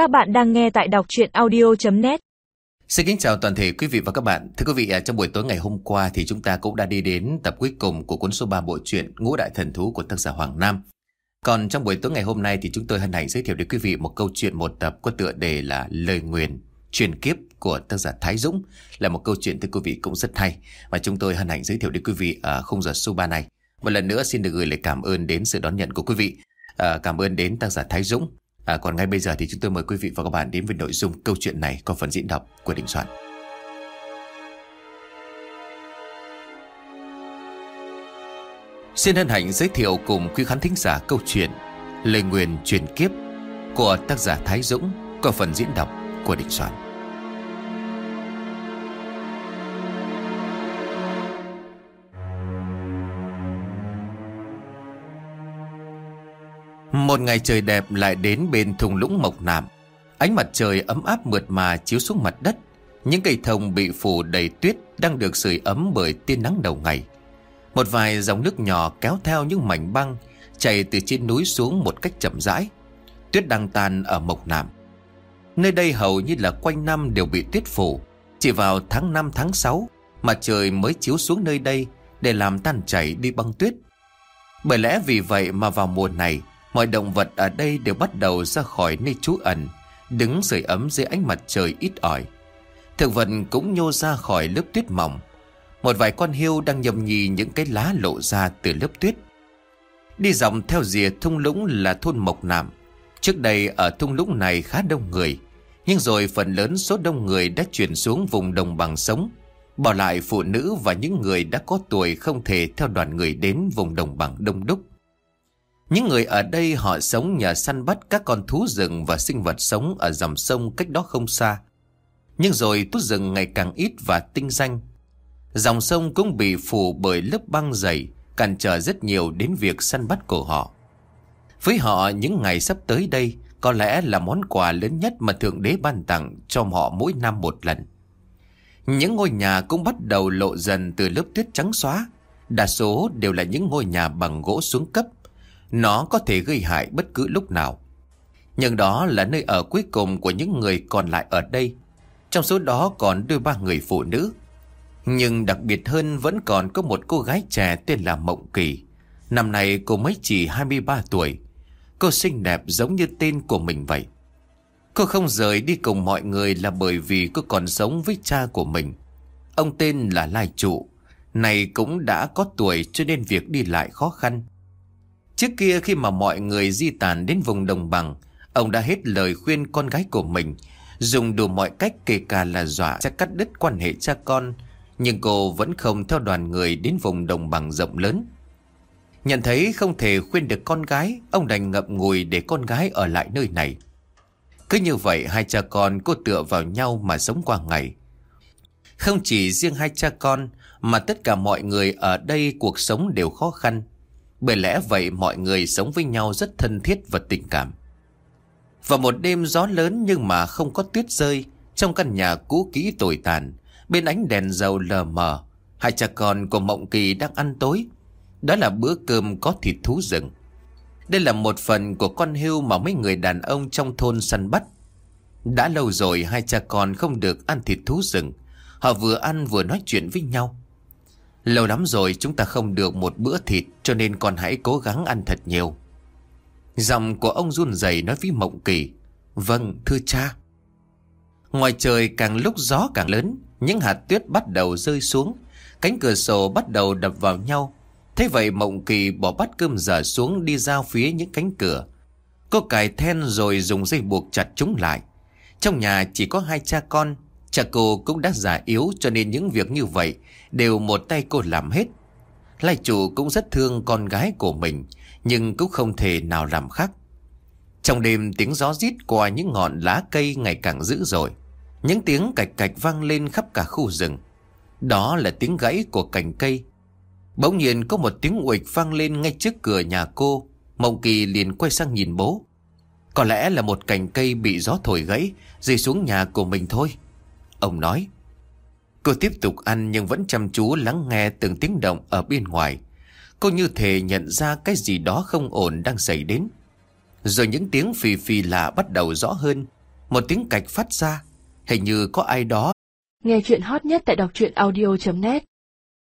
Các bạn đang nghe tại đọc chuyện audio.net Xin kính chào toàn thể quý vị và các bạn. Thưa quý vị, à, trong buổi tối ngày hôm qua thì chúng ta cũng đã đi đến tập cuối cùng của cuốn số 3 bộ truyện Ngũ Đại Thần Thú của tác giả Hoàng Nam. Còn trong buổi tối ngày hôm nay thì chúng tôi hân hạnh giới thiệu đến quý vị một câu chuyện một tập có tựa đề là Lời Nguyền truyền kiếp của tác giả Thái Dũng là một câu chuyện thưa quý vị cũng rất hay và chúng tôi hân hạnh giới thiệu đến quý vị ở khung giờ số 3 này. Một lần nữa xin được gửi lời cảm ơn đến sự đón nhận của quý vị. À, cảm ơn đến tác giả Thái Dũng. À, còn ngay bây giờ thì chúng tôi mời quý vị và các bạn đến với nội dung câu chuyện này có phần diễn đọc của Đình Soạn. Xin hân hạnh giới thiệu cùng quý khán thính giả câu chuyện Lời nguyền truyền kiếp của tác giả Thái Dũng có phần diễn đọc của Đình Soạn. Một ngày trời đẹp lại đến bên thùng lũng Mộc Nạm. Ánh mặt trời ấm áp mượt mà chiếu xuống mặt đất. Những cây thông bị phủ đầy tuyết đang được sưởi ấm bởi tia nắng đầu ngày. Một vài dòng nước nhỏ kéo theo những mảnh băng chảy từ trên núi xuống một cách chậm rãi. Tuyết đang tan ở Mộc Nạm. Nơi đây hầu như là quanh năm đều bị tuyết phủ. Chỉ vào tháng 5 tháng 6 mặt trời mới chiếu xuống nơi đây để làm tan chảy đi băng tuyết. Bởi lẽ vì vậy mà vào mùa này Mọi động vật ở đây đều bắt đầu ra khỏi nơi trú ẩn, Đứng sưởi ấm dưới ánh mặt trời ít ỏi. Thực vật cũng nhô ra khỏi lớp tuyết mỏng. Một vài con hươu đang nhầm nhì những cái lá lộ ra từ lớp tuyết. Đi dòng theo rìa thung lũng là thôn Mộc Nạm. Trước đây ở thung lũng này khá đông người, Nhưng rồi phần lớn số đông người đã chuyển xuống vùng đồng bằng sống. Bỏ lại phụ nữ và những người đã có tuổi không thể theo đoàn người đến vùng đồng bằng đông đúc những người ở đây họ sống nhờ săn bắt các con thú rừng và sinh vật sống ở dòng sông cách đó không xa. Nhưng rồi thú rừng ngày càng ít và tinh danh. Dòng sông cũng bị phủ bởi lớp băng dày, cản trở rất nhiều đến việc săn bắt của họ. Với họ những ngày sắp tới đây có lẽ là món quà lớn nhất mà Thượng Đế ban tặng cho họ mỗi năm một lần. Những ngôi nhà cũng bắt đầu lộ dần từ lớp tuyết trắng xóa. Đa số đều là những ngôi nhà bằng gỗ xuống cấp nó có thể gây hại bất cứ lúc nào. Nhưng đó là nơi ở cuối cùng của những người còn lại ở đây. Trong số đó còn đôi ba người phụ nữ. Nhưng đặc biệt hơn vẫn còn có một cô gái trẻ tên là Mộng Kỳ. Năm nay cô mới chỉ 23 tuổi. Cô xinh đẹp giống như tên của mình vậy. Cô không rời đi cùng mọi người là bởi vì cô còn sống với cha của mình. Ông tên là Lai Trụ. Này cũng đã có tuổi cho nên việc đi lại khó khăn. Trước kia khi mà mọi người di tản đến vùng đồng bằng, ông đã hết lời khuyên con gái của mình, dùng đủ mọi cách kể cả là dọa sẽ cắt đứt quan hệ cha con, nhưng cô vẫn không theo đoàn người đến vùng đồng bằng rộng lớn. Nhận thấy không thể khuyên được con gái, ông đành ngậm ngùi để con gái ở lại nơi này. Cứ như vậy hai cha con cô tựa vào nhau mà sống qua ngày. Không chỉ riêng hai cha con mà tất cả mọi người ở đây cuộc sống đều khó khăn. Bởi lẽ vậy mọi người sống với nhau rất thân thiết và tình cảm. Vào một đêm gió lớn nhưng mà không có tuyết rơi, trong căn nhà cũ kỹ tồi tàn, bên ánh đèn dầu lờ mờ, hai cha con của Mộng Kỳ đang ăn tối. Đó là bữa cơm có thịt thú rừng. Đây là một phần của con hưu mà mấy người đàn ông trong thôn săn bắt. Đã lâu rồi hai cha con không được ăn thịt thú rừng. Họ vừa ăn vừa nói chuyện với nhau. Lâu lắm rồi chúng ta không được một bữa thịt cho nên con hãy cố gắng ăn thật nhiều. Giọng của ông run rẩy nói với Mộng Kỳ. Vâng, thưa cha. Ngoài trời càng lúc gió càng lớn, những hạt tuyết bắt đầu rơi xuống. Cánh cửa sổ bắt đầu đập vào nhau. Thế vậy Mộng Kỳ bỏ bát cơm dở xuống đi ra phía những cánh cửa. Cô cài then rồi dùng dây buộc chặt chúng lại. Trong nhà chỉ có hai cha con, Cha cô cũng đã già yếu cho nên những việc như vậy đều một tay cô làm hết. Lai chủ cũng rất thương con gái của mình, nhưng cũng không thể nào làm khác. Trong đêm tiếng gió rít qua những ngọn lá cây ngày càng dữ dội. Những tiếng cạch cạch vang lên khắp cả khu rừng. Đó là tiếng gãy của cành cây. Bỗng nhiên có một tiếng uịch vang lên ngay trước cửa nhà cô. Mộng kỳ liền quay sang nhìn bố. Có lẽ là một cành cây bị gió thổi gãy, rơi xuống nhà của mình thôi. Ông nói, Cô tiếp tục ăn nhưng vẫn chăm chú lắng nghe từng tiếng động ở bên ngoài. Cô như thể nhận ra cái gì đó không ổn đang xảy đến. Rồi những tiếng phì phì lạ bắt đầu rõ hơn. Một tiếng cạch phát ra. Hình như có ai đó Nghe chuyện hot nhất tại đọc truyện audio.net